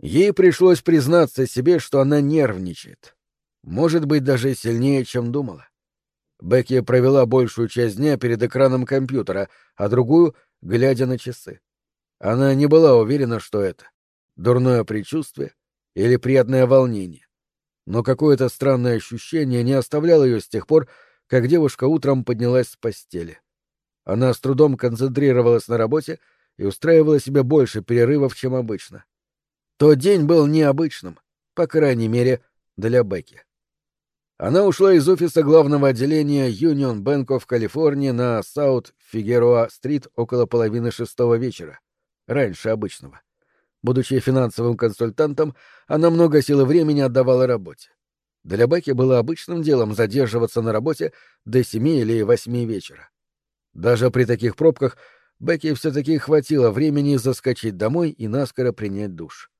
Ей пришлось признаться себе, что она нервничает. Может быть, даже сильнее, чем думала. Бекки провела большую часть дня перед экраном компьютера, а другую — глядя на часы. Она не была уверена, что это — дурное предчувствие или приятное волнение. Но какое-то странное ощущение не оставляло ее с тех пор, как девушка утром поднялась с постели. Она с трудом концентрировалась на работе и устраивала себе больше перерывов, чем обычно. Тот день был необычным, по крайней мере, для Бекки. Она ушла из офиса главного отделения Union Bank of California на Саут Фигероа-стрит около половины шестого вечера, раньше обычного. Будучи финансовым консультантом, она много сил и времени отдавала работе. Для Бекки было обычным делом задерживаться на работе до семи или восьми вечера. Даже при таких пробках Бекки все-таки хватило времени заскочить домой и наскоро принять душ.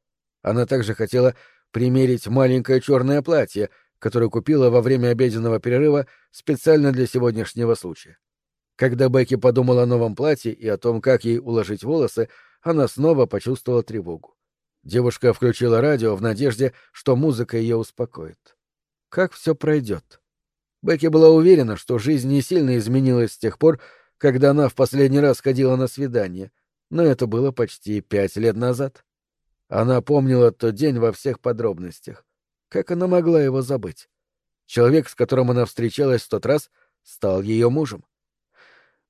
Она также хотела примерить маленькое черное платье, которое купила во время обеденного перерыва специально для сегодняшнего случая. Когда Бекки подумала о новом платье и о том, как ей уложить волосы, она снова почувствовала тревогу. Девушка включила радио в надежде, что музыка ее успокоит как все пройдет. Бекки была уверена, что жизнь не сильно изменилась с тех пор, когда она в последний раз ходила на свидание, но это было почти пять лет назад. Она помнила тот день во всех подробностях. Как она могла его забыть? Человек, с которым она встречалась в тот раз, стал ее мужем.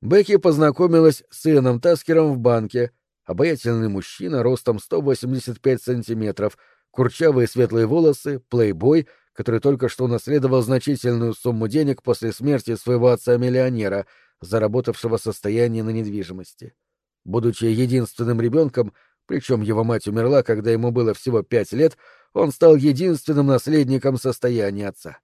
Бекки познакомилась с Иэном Таскером в банке, обаятельный мужчина ростом 185 сантиметров, курчавые светлые волосы, плейбой, который только что унаследовал значительную сумму денег после смерти своего отца-миллионера, заработавшего состояние на недвижимости. Будучи единственным ребенком, причем его мать умерла, когда ему было всего пять лет, он стал единственным наследником состояния отца.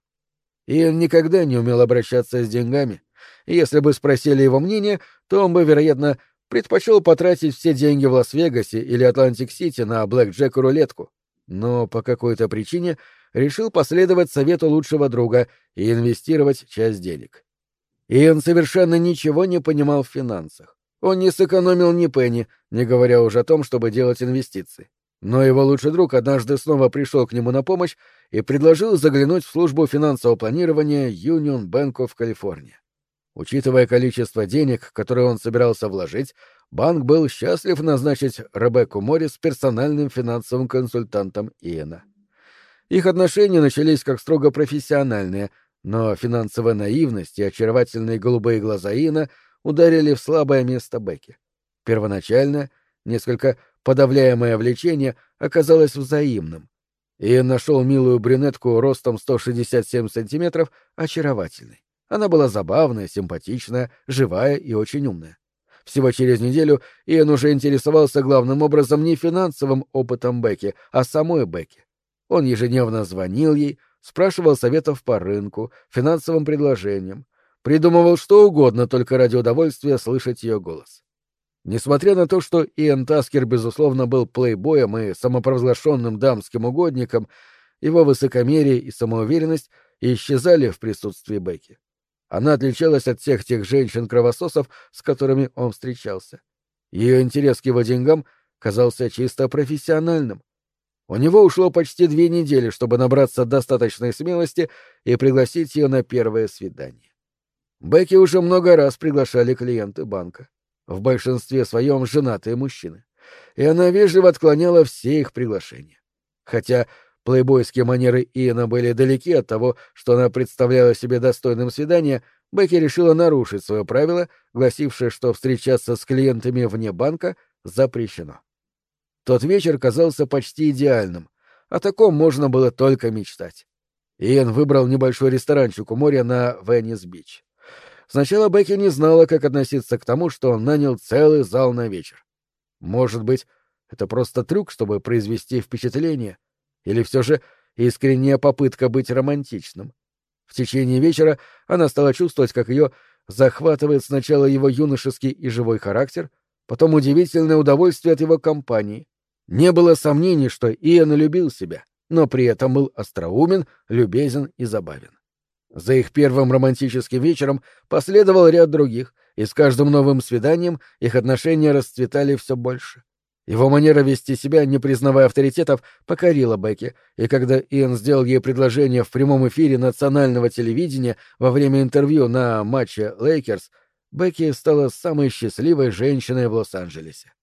И он никогда не умел обращаться с деньгами, если бы спросили его мнение, то он бы, вероятно, предпочел потратить все деньги в Лас-Вегасе или Атлантик-Сити на блэк-джек рулетку. Но по какой-то причине решил последовать совету лучшего друга и инвестировать часть денег. Иэн совершенно ничего не понимал в финансах. Он не сэкономил ни пенни, не говоря уже о том, чтобы делать инвестиции. Но его лучший друг однажды снова пришел к нему на помощь и предложил заглянуть в службу финансового планирования Union Bank of California. Учитывая количество денег, которые он собирался вложить, банк был счастлив назначить Ребекку Моррис персональным финансовым консультантом Иэна. Их отношения начались как строго профессиональные, но финансовая наивность и очаровательные голубые глаза Ина ударили в слабое место Бекки. Первоначально, несколько подавляемое влечение оказалось взаимным. Иэн нашел милую брюнетку ростом 167 сантиметров очаровательной. Она была забавная, симпатичная, живая и очень умная. Всего через неделю Иэн уже интересовался главным образом не финансовым опытом Бекки, а самой Бекки. Он ежедневно звонил ей, спрашивал советов по рынку, финансовым предложениям, придумывал что угодно только ради удовольствия слышать ее голос. Несмотря на то, что Иэн Таскер, безусловно, был плейбоем и самопровозглашенным дамским угодником, его высокомерие и самоуверенность исчезали в присутствии Бекки. Она отличалась от всех тех женщин-кровососов, с которыми он встречался. Ее интерес к его деньгам казался чисто профессиональным, у него ушло почти две недели, чтобы набраться достаточной смелости и пригласить ее на первое свидание. Бекки уже много раз приглашали клиенты банка. В большинстве своем женатые мужчины. И она вежливо отклоняла все их приглашения. Хотя плейбойские манеры Иэна были далеки от того, что она представляла себе достойным свидания, Бекки решила нарушить свое правило, гласившее, что встречаться с клиентами вне банка запрещено. Тот вечер казался почти идеальным. О таком можно было только мечтать. Иэн выбрал небольшой ресторанчик у моря на Веннис-Бич. Сначала Бекки не знала, как относиться к тому, что он нанял целый зал на вечер. Может быть, это просто трюк, чтобы произвести впечатление? Или все же искренняя попытка быть романтичным? В течение вечера она стала чувствовать, как ее захватывает сначала его юношеский и живой характер, потом удивительное удовольствие от его компании, не было сомнений, что Иэн любил себя, но при этом был остроумен, любезен и забавен. За их первым романтическим вечером последовал ряд других, и с каждым новым свиданием их отношения расцветали все больше. Его манера вести себя, не признавая авторитетов, покорила Бекки, и когда Иэн сделал ей предложение в прямом эфире национального телевидения во время интервью на матче «Лейкерс», Бекки стала самой счастливой женщиной в Лос-Анджелесе.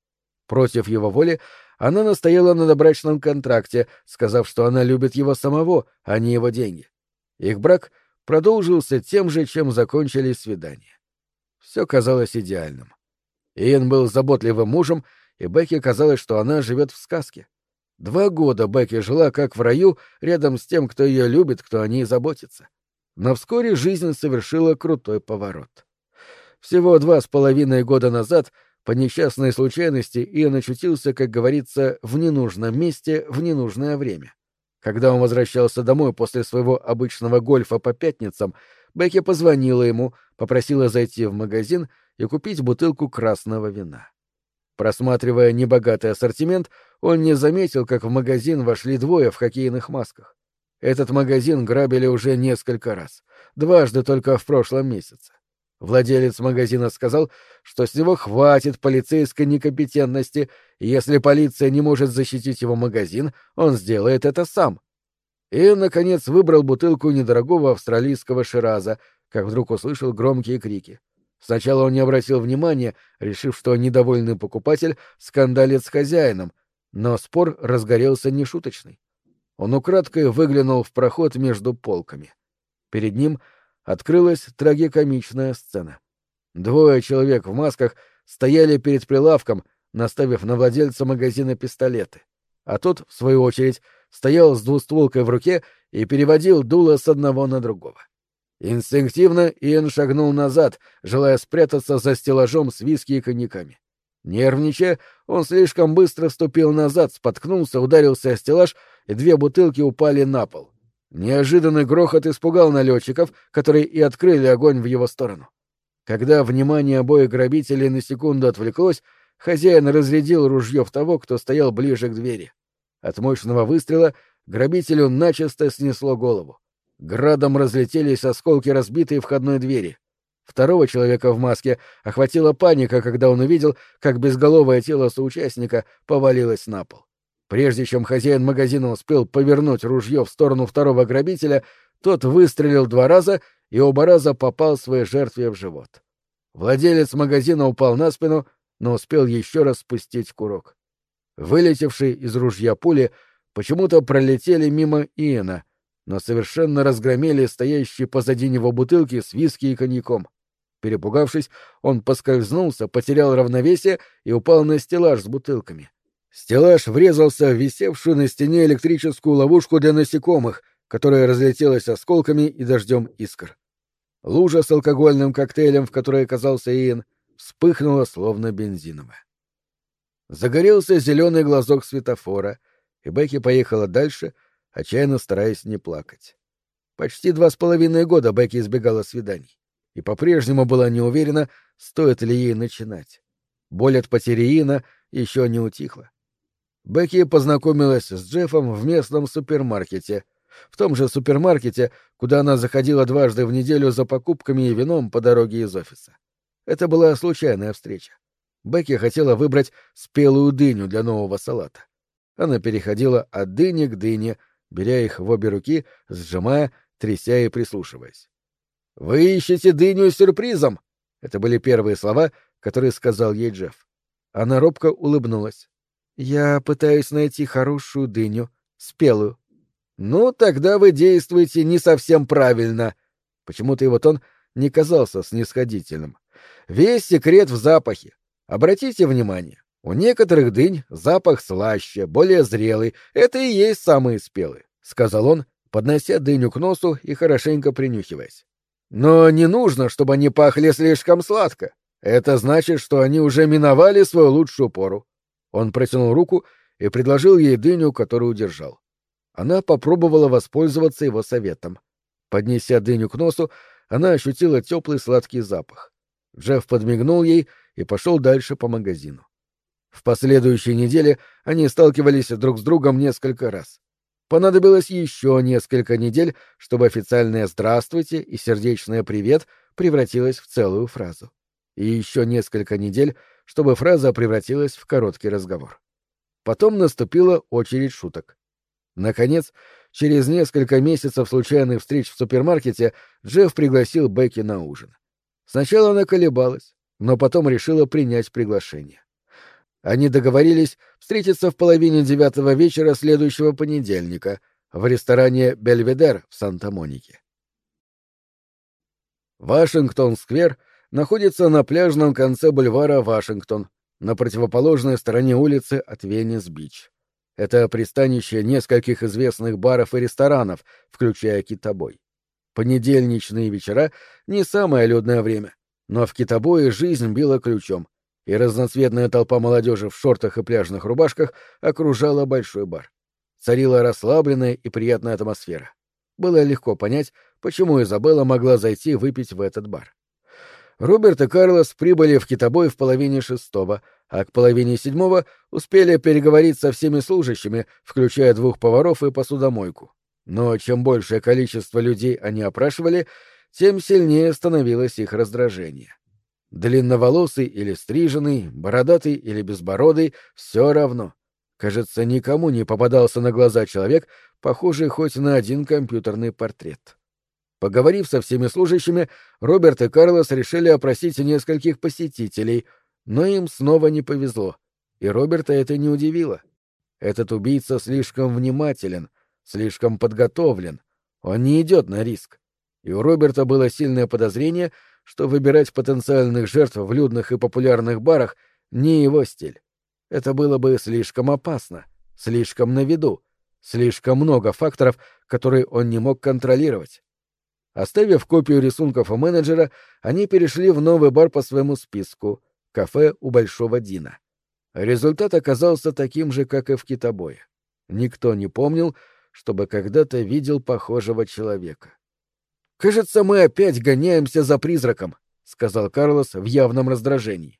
Против его воли она настояла на добрачном контракте, сказав, что она любит его самого, а не его деньги. Их брак продолжился тем же, чем закончились свидания. Все казалось идеальным. Иэн был заботливым мужем, и Бекки казалось, что она живет в сказке. Два года Бекки жила как в раю, рядом с тем, кто ее любит, кто о ней заботится. Но вскоре жизнь совершила крутой поворот. Всего два с половиной года назад, по несчастной случайности, Иэн очутился, как говорится, в ненужном месте в ненужное время. Когда он возвращался домой после своего обычного гольфа по пятницам, Бекки позвонила ему, попросила зайти в магазин и купить бутылку красного вина. Просматривая небогатый ассортимент, он не заметил, как в магазин вошли двое в хоккейных масках. Этот магазин грабили уже несколько раз, дважды только в прошлом месяце. Владелец магазина сказал, что с него хватит полицейской некомпетентности, и если полиция не может защитить его магазин, он сделает это сам. И, наконец, выбрал бутылку недорогого австралийского шираза, как вдруг услышал громкие крики. Сначала он не обратил внимания, решив, что недовольный покупатель скандалит с хозяином, но спор разгорелся нешуточный. Он украдкой выглянул в проход между полками. Перед ним — открылась трагикомичная сцена. Двое человек в масках стояли перед прилавком, наставив на владельца магазина пистолеты. А тот, в свою очередь, стоял с двустволкой в руке и переводил дуло с одного на другого. Инстинктивно Иэн шагнул назад, желая спрятаться за стеллажом с виски и коньяками. Нервничая, он слишком быстро ступил назад, споткнулся, ударился о стеллаж, и две бутылки упали на пол. Неожиданный грохот испугал налетчиков, которые и открыли огонь в его сторону. Когда внимание обоих грабителей на секунду отвлеклось, хозяин разрядил ружье в того, кто стоял ближе к двери. От мощного выстрела грабителю начисто снесло голову. Градом разлетелись осколки разбитой входной двери. Второго человека в маске охватила паника, когда он увидел, как безголовое тело соучастника повалилось на пол. Прежде чем хозяин магазина успел повернуть ружье в сторону второго грабителя, тот выстрелил два раза и оба раза попал своей жертве в живот. Владелец магазина упал на спину, но успел еще раз спустить курок. Вылетевшие из ружья пули почему-то пролетели мимо Иена, но совершенно разгромили стоящие позади него бутылки с виски и коньяком. Перепугавшись, он поскользнулся, потерял равновесие и упал на стеллаж с бутылками. Стеллаж врезался в висевшую на стене электрическую ловушку для насекомых, которая разлетелась осколками и дождем искр. Лужа с алкогольным коктейлем, в которой оказался Иэн, вспыхнула словно бензиновая. Загорелся зеленый глазок светофора, и Бекки поехала дальше, отчаянно стараясь не плакать. Почти два с половиной года Бекки избегала свиданий и по-прежнему была не уверена, стоит ли ей начинать. Боль от потери Ина еще не утихла. Бекки познакомилась с Джеффом в местном супермаркете, в том же супермаркете, куда она заходила дважды в неделю за покупками и вином по дороге из офиса. Это была случайная встреча. Бекки хотела выбрать спелую дыню для нового салата. Она переходила от дыни к дыне, беря их в обе руки, сжимая, тряся и прислушиваясь. «Вы ищете дыню с сюрпризом!» — это были первые слова, которые сказал ей Джефф. Она робко улыбнулась. Я пытаюсь найти хорошую дыню, спелую. Ну, тогда вы действуете не совсем правильно. Почему-то его тон не казался снисходительным. Весь секрет в запахе. Обратите внимание, у некоторых дынь запах слаще, более зрелый. Это и есть самые спелые, — сказал он, поднося дыню к носу и хорошенько принюхиваясь. Но не нужно, чтобы они пахли слишком сладко. Это значит, что они уже миновали свою лучшую пору. Он протянул руку и предложил ей дыню, которую держал. Она попробовала воспользоваться его советом. Поднеся дыню к носу, она ощутила теплый сладкий запах. Джефф подмигнул ей и пошел дальше по магазину. В последующей неделе они сталкивались друг с другом несколько раз. Понадобилось еще несколько недель, чтобы официальное «здравствуйте» и сердечное «привет» превратилось в целую фразу. И еще несколько недель, чтобы фраза превратилась в короткий разговор. Потом наступила очередь шуток. Наконец, через несколько месяцев случайных встреч в супермаркете Джефф пригласил Бекки на ужин. Сначала она колебалась, но потом решила принять приглашение. Они договорились встретиться в половине девятого вечера следующего понедельника в ресторане «Бельведер» в Санта-Монике. Вашингтон-сквер находится на пляжном конце бульвара Вашингтон, на противоположной стороне улицы от Венес-Бич. Это пристанище нескольких известных баров и ресторанов, включая китобой. Понедельничные вечера — не самое людное время, но в китобое жизнь била ключом, и разноцветная толпа молодежи в шортах и пляжных рубашках окружала большой бар. Царила расслабленная и приятная атмосфера. Было легко понять, почему Изабелла могла зайти выпить в этот бар. Роберт и Карлос прибыли в китобой в половине шестого, а к половине седьмого успели переговорить со всеми служащими, включая двух поваров и посудомойку. Но чем большее количество людей они опрашивали, тем сильнее становилось их раздражение. Длинноволосый или стриженный, бородатый или безбородый — все равно. Кажется, никому не попадался на глаза человек, похожий хоть на один компьютерный портрет. Поговорив со всеми служащими, Роберт и Карлос решили опросить нескольких посетителей, но им снова не повезло, и Роберта это не удивило. Этот убийца слишком внимателен, слишком подготовлен, он не идет на риск. И у Роберта было сильное подозрение, что выбирать потенциальных жертв в людных и популярных барах не его стиль. Это было бы слишком опасно, слишком на виду, слишком много факторов, которые он не мог контролировать. Оставив копию рисунков у менеджера, они перешли в новый бар по своему списку — кафе у Большого Дина. Результат оказался таким же, как и в китобое. Никто не помнил, чтобы когда-то видел похожего человека. «Кажется, мы опять гоняемся за призраком», — сказал Карлос в явном раздражении.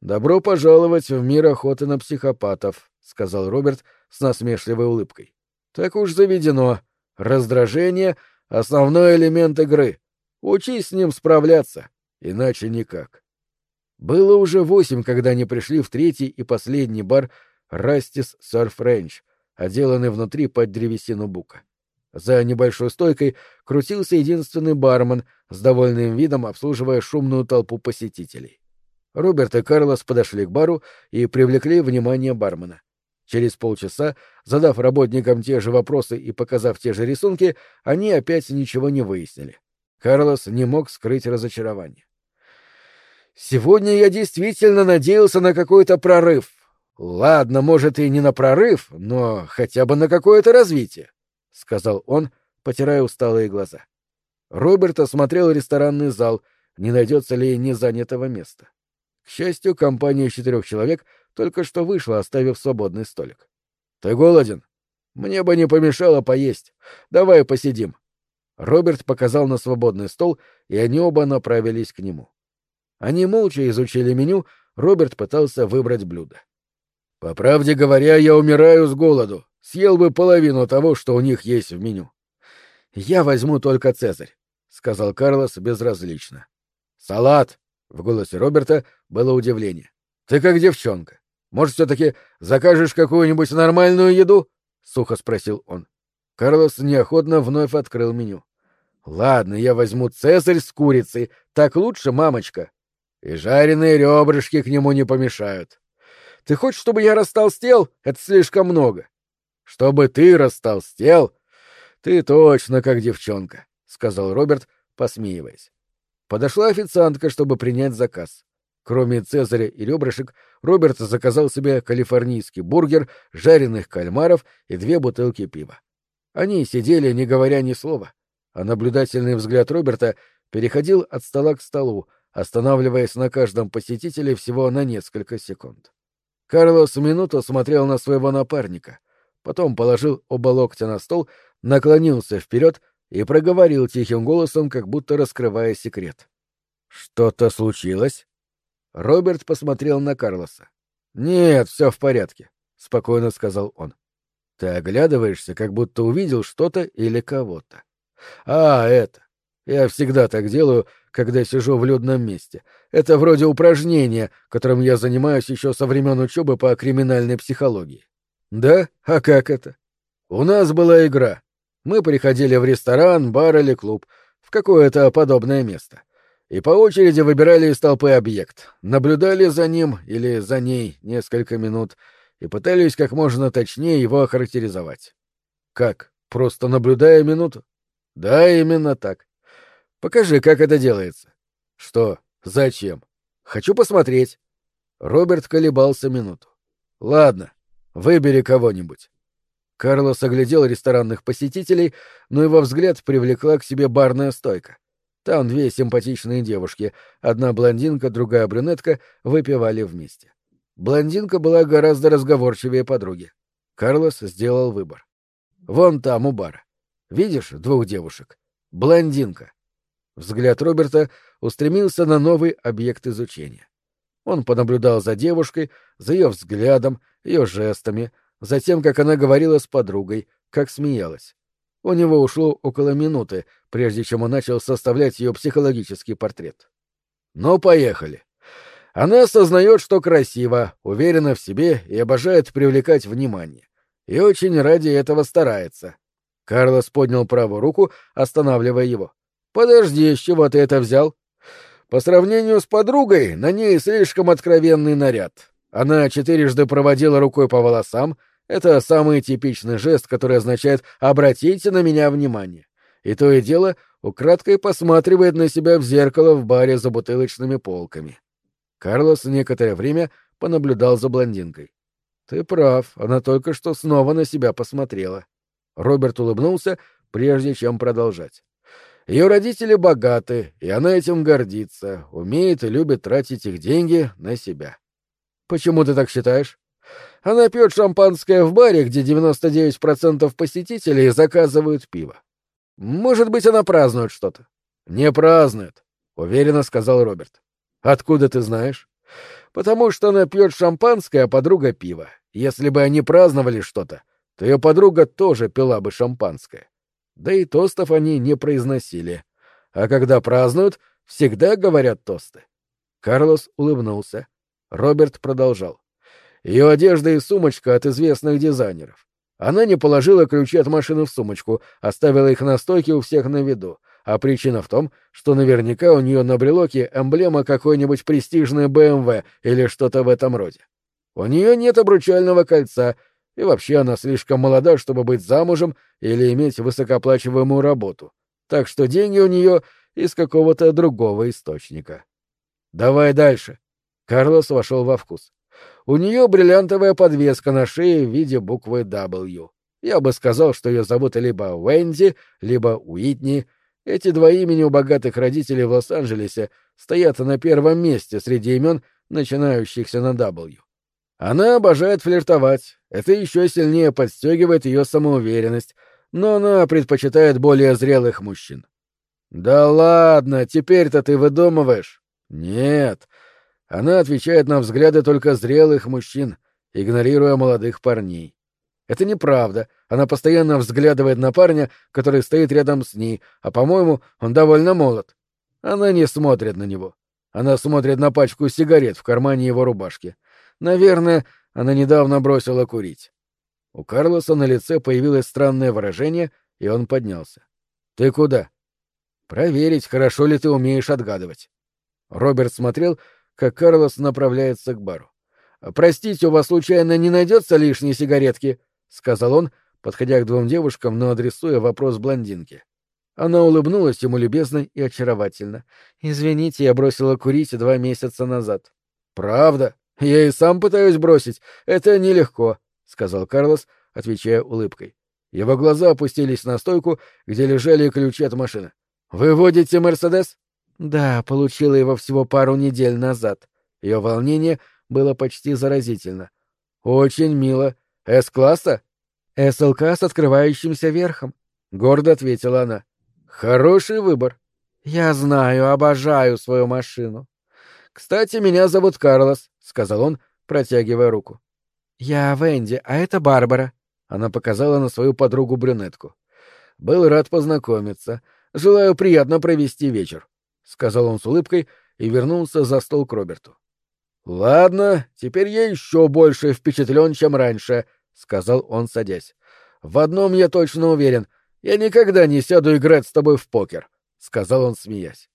«Добро пожаловать в мир охоты на психопатов», — сказал Роберт с насмешливой улыбкой. «Так уж заведено. Раздражение — Основной элемент игры. Учись с ним справляться, иначе никак. Было уже восемь, когда они пришли в третий и последний бар «Растис Surf Range», отделанный внутри под древесину бука. За небольшой стойкой крутился единственный бармен, с довольным видом обслуживая шумную толпу посетителей. Роберт и Карлос подошли к бару и привлекли внимание бармена. Через полчаса, задав работникам те же вопросы и показав те же рисунки, они опять ничего не выяснили. Карлос не мог скрыть разочарование. «Сегодня я действительно надеялся на какой-то прорыв. Ладно, может, и не на прорыв, но хотя бы на какое-то развитие», — сказал он, потирая усталые глаза. Роберт осмотрел ресторанный зал, не найдется ли незанятого места. К счастью, компания четырех человек — только что вышла, оставив свободный столик. «Ты голоден? Мне бы не помешало поесть. Давай посидим». Роберт показал на свободный стол, и они оба направились к нему. Они молча изучили меню, Роберт пытался выбрать блюдо. «По правде говоря, я умираю с голоду. Съел бы половину того, что у них есть в меню». «Я возьму только Цезарь», — сказал Карлос безразлично. «Салат!» — в голосе Роберта было удивление. «Ты как девчонка. Может, все-таки закажешь какую-нибудь нормальную еду? — сухо спросил он. Карлос неохотно вновь открыл меню. — Ладно, я возьму цезарь с курицей. Так лучше, мамочка. И жареные ребрышки к нему не помешают. Ты хочешь, чтобы я растолстел? Это слишком много. Чтобы ты растолстел? Ты точно как девчонка, — сказал Роберт, посмеиваясь. Подошла официантка, чтобы принять заказ. Кроме цезаря и ребрышек, Роберт заказал себе калифорнийский бургер, жареных кальмаров и две бутылки пива. Они сидели, не говоря ни слова, а наблюдательный взгляд Роберта переходил от стола к столу, останавливаясь на каждом посетителе всего на несколько секунд. Карлос минуту смотрел на своего напарника, потом положил оба локтя на стол, наклонился вперед и проговорил тихим голосом, как будто раскрывая секрет. «Что-то случилось?» Роберт посмотрел на Карлоса. «Нет, все в порядке», — спокойно сказал он. «Ты оглядываешься, как будто увидел что-то или кого-то. А, это. Я всегда так делаю, когда сижу в людном месте. Это вроде упражнения, которым я занимаюсь еще со времен учебы по криминальной психологии. Да? А как это? У нас была игра. Мы приходили в ресторан, бар или клуб, в какое-то подобное место. И по очереди выбирали из толпы объект, наблюдали за ним или за ней несколько минут и пытались как можно точнее его охарактеризовать. Как? Просто наблюдая минуту? Да, именно так. Покажи, как это делается. Что? Зачем? Хочу посмотреть. Роберт колебался минуту. Ладно, выбери кого-нибудь. Карлос оглядел ресторанных посетителей, но его взгляд привлекла к себе барная стойка. Там две симпатичные девушки, одна блондинка, другая брюнетка, выпивали вместе. Блондинка была гораздо разговорчивее подруги. Карлос сделал выбор. Вон там, у бара. Видишь двух девушек? Блондинка. Взгляд Роберта устремился на новый объект изучения. Он понаблюдал за девушкой, за ее взглядом, ее жестами, за тем, как она говорила с подругой, как смеялась. У него ушло около минуты, прежде чем он начал составлять ее психологический портрет. Ну, поехали. Она осознает, что красиво, уверена в себе и обожает привлекать внимание. И очень ради этого старается. Карлос поднял правую руку, останавливая его. Подожди, с чего ты это взял? По сравнению с подругой, на ней слишком откровенный наряд. Она четырежды проводила рукой по волосам. Это самый типичный жест, который означает «обратите на меня внимание». И то и дело украдкой посматривает на себя в зеркало в баре за бутылочными полками. Карлос некоторое время понаблюдал за блондинкой. «Ты прав, она только что снова на себя посмотрела». Роберт улыбнулся, прежде чем продолжать. Ее родители богаты, и она этим гордится, умеет и любит тратить их деньги на себя. Почему ты так считаешь? Она пьет шампанское в баре, где 99% посетителей заказывают пиво. Может быть, она празднует что-то? Не празднует, уверенно сказал Роберт. Откуда ты знаешь? Потому что она пьет шампанское, а подруга пиво. Если бы они праздновали что-то, то ее подруга тоже пила бы шампанское да и тостов они не произносили. А когда празднуют, всегда говорят тосты. Карлос улыбнулся. Роберт продолжал. Ее одежда и сумочка от известных дизайнеров. Она не положила ключи от машины в сумочку, оставила их на стойке у всех на виду. А причина в том, что наверняка у нее на брелоке эмблема какой-нибудь престижной БМВ или что-то в этом роде. У нее нет обручального кольца, и вообще она слишком молода, чтобы быть замужем или иметь высокооплачиваемую работу. Так что деньги у нее из какого-то другого источника. Давай дальше. Карлос вошел во вкус. У нее бриллиантовая подвеска на шее в виде буквы W. Я бы сказал, что ее зовут либо Уэнди, либо Уитни. Эти два имени у богатых родителей в Лос-Анджелесе стоят на первом месте среди имен, начинающихся на W. Она обожает флиртовать, это еще сильнее подстегивает ее самоуверенность, но она предпочитает более зрелых мужчин. «Да ладно, теперь-то ты выдумываешь». «Нет». Она отвечает на взгляды только зрелых мужчин, игнорируя молодых парней. Это неправда. Она постоянно взглядывает на парня, который стоит рядом с ней, а, по-моему, он довольно молод. Она не смотрит на него. Она смотрит на пачку сигарет в кармане его рубашки. Наверное, она недавно бросила курить. У Карлоса на лице появилось странное выражение, и он поднялся. «Ты куда?» «Проверить, хорошо ли ты умеешь отгадывать». Роберт смотрел, как Карлос направляется к бару. «Простите, у вас случайно не найдется лишней сигаретки?» — сказал он, подходя к двум девушкам, но адресуя вопрос блондинке. Она улыбнулась ему любезно и очаровательно. «Извините, я бросила курить два месяца назад». «Правда?» «Я и сам пытаюсь бросить. Это нелегко», — сказал Карлос, отвечая улыбкой. Его глаза опустились на стойку, где лежали ключи от машины. «Вы водите Мерседес?» «Да, получила его всего пару недель назад». Ее волнение было почти заразительно. «Очень мило. С-класса?» «СЛК с открывающимся верхом», — гордо ответила она. «Хороший выбор». «Я знаю, обожаю свою машину». «Кстати, меня зовут Карлос», — сказал он, протягивая руку. «Я Венди, а это Барбара». Она показала на свою подругу-брюнетку. «Был рад познакомиться. Желаю приятно провести вечер», — сказал он с улыбкой и вернулся за стол к Роберту. «Ладно, теперь я еще больше впечатлен, чем раньше», — сказал он, садясь. «В одном я точно уверен. Я никогда не сяду играть с тобой в покер», — сказал он, смеясь.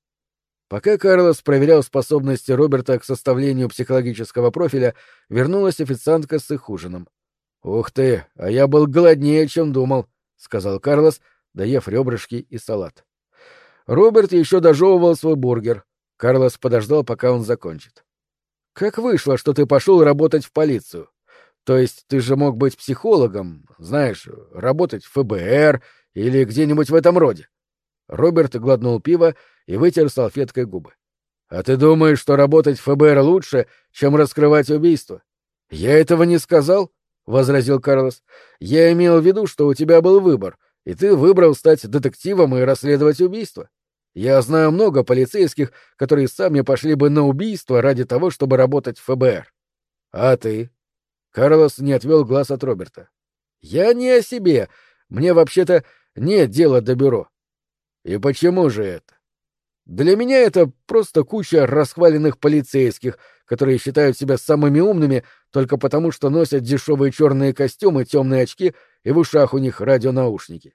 Пока Карлос проверял способности Роберта к составлению психологического профиля, вернулась официантка с их ужином. «Ух ты, а я был голоднее, чем думал», — сказал Карлос, доев ребрышки и салат. Роберт еще дожевывал свой бургер. Карлос подождал, пока он закончит. «Как вышло, что ты пошел работать в полицию? То есть ты же мог быть психологом, знаешь, работать в ФБР или где-нибудь в этом роде?» Роберт глотнул пиво и вытер салфеткой губы. «А ты думаешь, что работать в ФБР лучше, чем раскрывать убийство?» «Я этого не сказал», — возразил Карлос. «Я имел в виду, что у тебя был выбор, и ты выбрал стать детективом и расследовать убийство. Я знаю много полицейских, которые сами пошли бы на убийство ради того, чтобы работать в ФБР. А ты?» Карлос не отвел глаз от Роберта. «Я не о себе. Мне вообще-то нет дела до бюро. И почему же это? Для меня это просто куча расхваленных полицейских, которые считают себя самыми умными только потому, что носят дешевые черные костюмы, темные очки и в ушах у них радионаушники.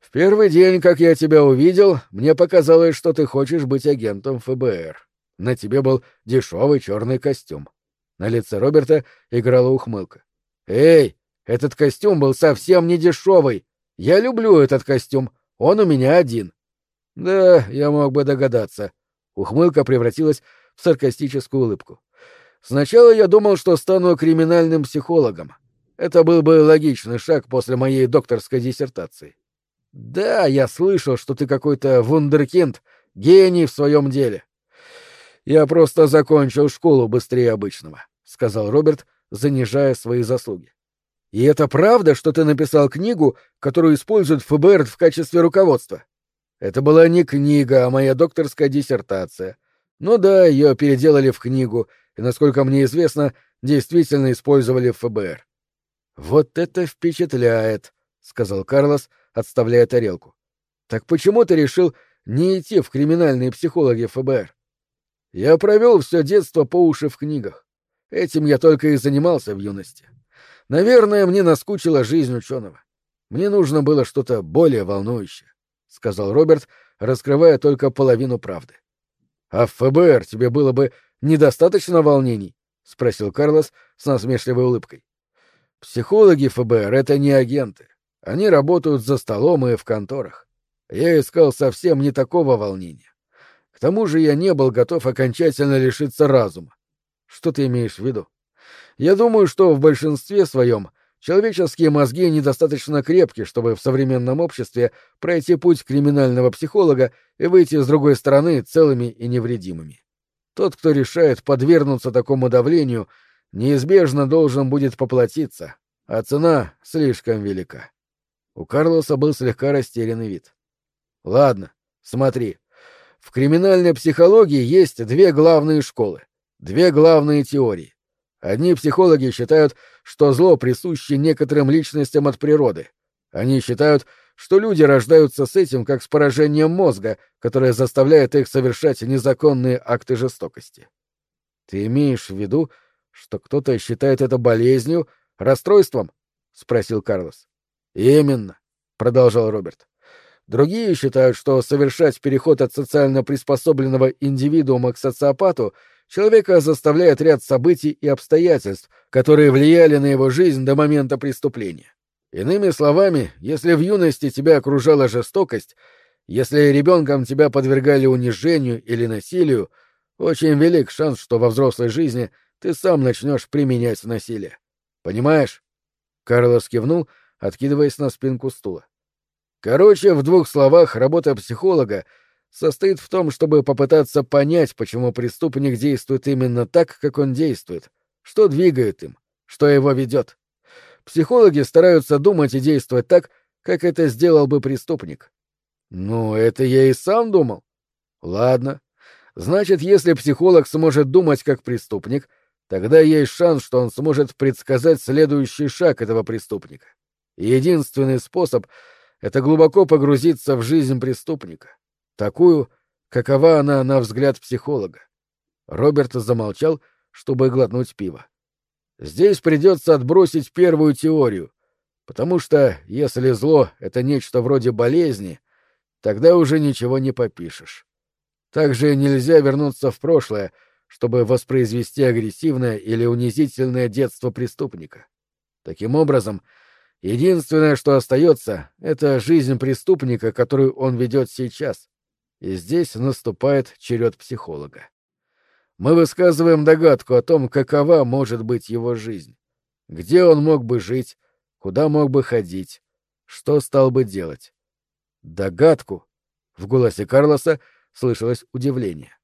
В первый день, как я тебя увидел, мне показалось, что ты хочешь быть агентом ФБР. На тебе был дешевый черный костюм. На лице Роберта играла ухмылка. «Эй, этот костюм был совсем не дешевый. Я люблю этот костюм. Он у меня один. Да, я мог бы догадаться. Ухмылка превратилась саркастическую улыбку. Сначала я думал, что стану криминальным психологом. Это был бы логичный шаг после моей докторской диссертации. Да, я слышал, что ты какой-то вундеркинд, гений в своем деле. Я просто закончил школу быстрее обычного, сказал Роберт, занижая свои заслуги. И это правда, что ты написал книгу, которую используют ФБР в качестве руководства? Это была не книга, а моя докторская диссертация. Ну да, ее переделали в книгу, и, насколько мне известно, действительно использовали в ФБР. Вот это впечатляет, сказал Карлос, отставляя тарелку. Так почему ты решил не идти в криминальные психологи ФБР? Я провел все детство по уши в книгах. Этим я только и занимался в юности. Наверное, мне наскучила жизнь ученого. Мне нужно было что-то более волнующее, — сказал Роберт, раскрывая только половину правды. — А в ФБР тебе было бы недостаточно волнений? — спросил Карлос с насмешливой улыбкой. — Психологи ФБР — это не агенты. Они работают за столом и в конторах. Я искал совсем не такого волнения. К тому же я не был готов окончательно лишиться разума. Что ты имеешь в виду? Я думаю, что в большинстве своем человеческие мозги недостаточно крепки, чтобы в современном обществе пройти путь криминального психолога и выйти с другой стороны целыми и невредимыми. Тот, кто решает подвергнуться такому давлению, неизбежно должен будет поплатиться, а цена слишком велика. У Карлоса был слегка растерянный вид. Ладно, смотри. В криминальной психологии есть две главные школы, две главные теории. Одни психологи считают, что зло присуще некоторым личностям от природы. Они считают, что люди рождаются с этим как с поражением мозга, которое заставляет их совершать незаконные акты жестокости. Ты имеешь в виду, что кто-то считает это болезнью, расстройством? спросил Карлос. Именно, продолжал Роберт. Другие считают, что совершать переход от социально приспособленного индивидуума к социопату — человека заставляет ряд событий и обстоятельств, которые влияли на его жизнь до момента преступления. Иными словами, если в юности тебя окружала жестокость, если ребенком тебя подвергали унижению или насилию, очень велик шанс, что во взрослой жизни ты сам начнешь применять насилие. Понимаешь? Карлос кивнул, откидываясь на спинку стула. Короче, в двух словах, работа психолога — состоит в том, чтобы попытаться понять, почему преступник действует именно так, как он действует, что двигает им, что его ведет. Психологи стараются думать и действовать так, как это сделал бы преступник. Ну, это я и сам думал. Ладно. Значит, если психолог сможет думать как преступник, тогда есть шанс, что он сможет предсказать следующий шаг этого преступника. единственный способ это глубоко погрузиться в жизнь преступника, такую, какова она на взгляд психолога. Роберт замолчал, чтобы глотнуть пиво. Здесь придется отбросить первую теорию, потому что, если зло — это нечто вроде болезни, тогда уже ничего не попишешь. Также нельзя вернуться в прошлое, чтобы воспроизвести агрессивное или унизительное детство преступника. Таким образом, единственное, что остается, это жизнь преступника, которую он ведет сейчас. И здесь наступает черед психолога. Мы высказываем догадку о том, какова может быть его жизнь. Где он мог бы жить, куда мог бы ходить, что стал бы делать. Догадку. В голосе Карлоса слышалось удивление.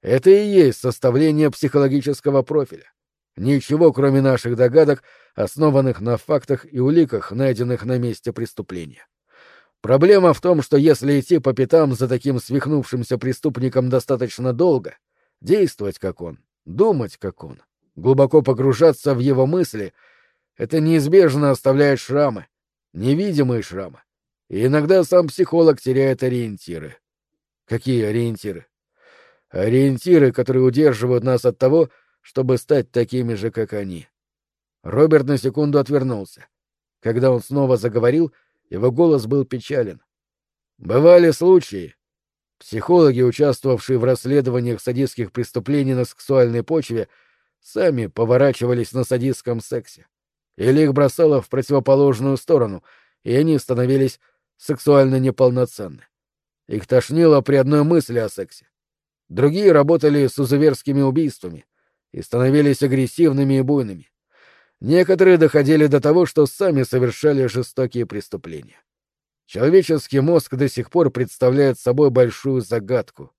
Это и есть составление психологического профиля. Ничего, кроме наших догадок, основанных на фактах и уликах, найденных на месте преступления. Проблема в том, что если идти по пятам за таким свихнувшимся преступником достаточно долго, действовать как он, думать как он, глубоко погружаться в его мысли, это неизбежно оставляет шрамы, невидимые шрамы. И иногда сам психолог теряет ориентиры. Какие ориентиры? Ориентиры, которые удерживают нас от того, чтобы стать такими же, как они. Роберт на секунду отвернулся. Когда он снова заговорил, его голос был печален. Бывали случаи. Психологи, участвовавшие в расследованиях садистских преступлений на сексуальной почве, сами поворачивались на садистском сексе. Или их бросало в противоположную сторону, и они становились сексуально неполноценны. Их тошнило при одной мысли о сексе. Другие работали с узуверскими убийствами и становились агрессивными и буйными. Некоторые доходили до того, что сами совершали жестокие преступления. Человеческий мозг до сих пор представляет собой большую загадку.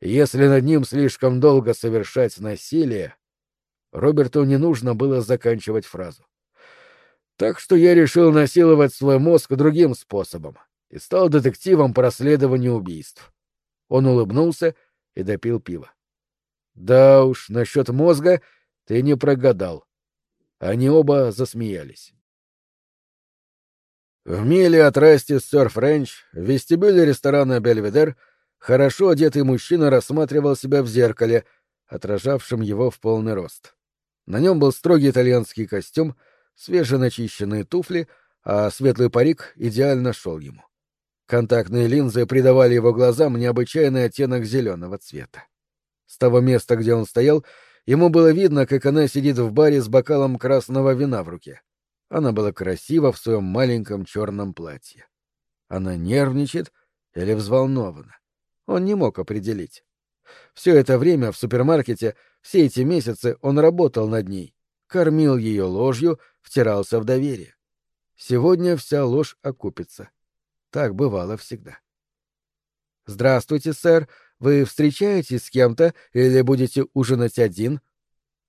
Если над ним слишком долго совершать насилие, Роберту не нужно было заканчивать фразу. Так что я решил насиловать свой мозг другим способом и стал детективом по расследованию убийств. Он улыбнулся и допил пиво. Да уж, насчет мозга ты не прогадал. Они оба засмеялись. В миле от Расти Сёрф Рэнч, в вестибюле ресторана Бельведер, хорошо одетый мужчина рассматривал себя в зеркале, отражавшем его в полный рост. На нем был строгий итальянский костюм, свеженачищенные туфли, а светлый парик идеально шел ему. Контактные линзы придавали его глазам необычайный оттенок зеленого цвета. С того места, где он стоял, ему было видно, как она сидит в баре с бокалом красного вина в руке. Она была красива в своем маленьком черном платье. Она нервничает или взволнована. Он не мог определить. Все это время в супермаркете, все эти месяцы он работал над ней, кормил ее ложью, втирался в доверие. Сегодня вся ложь окупится. Так бывало всегда. «Здравствуйте, сэр. Вы встречаетесь с кем-то или будете ужинать один?»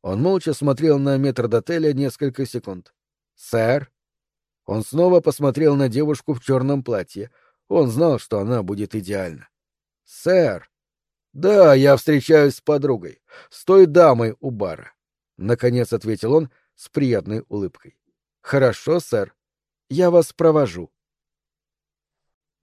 Он молча смотрел на метрдотеля несколько секунд. «Сэр?» Он снова посмотрел на девушку в черном платье. Он знал, что она будет идеальна. «Сэр?» «Да, я встречаюсь с подругой. С той дамой у бара. Наконец ответил он с приятной улыбкой. Хорошо, сэр. Я вас провожу.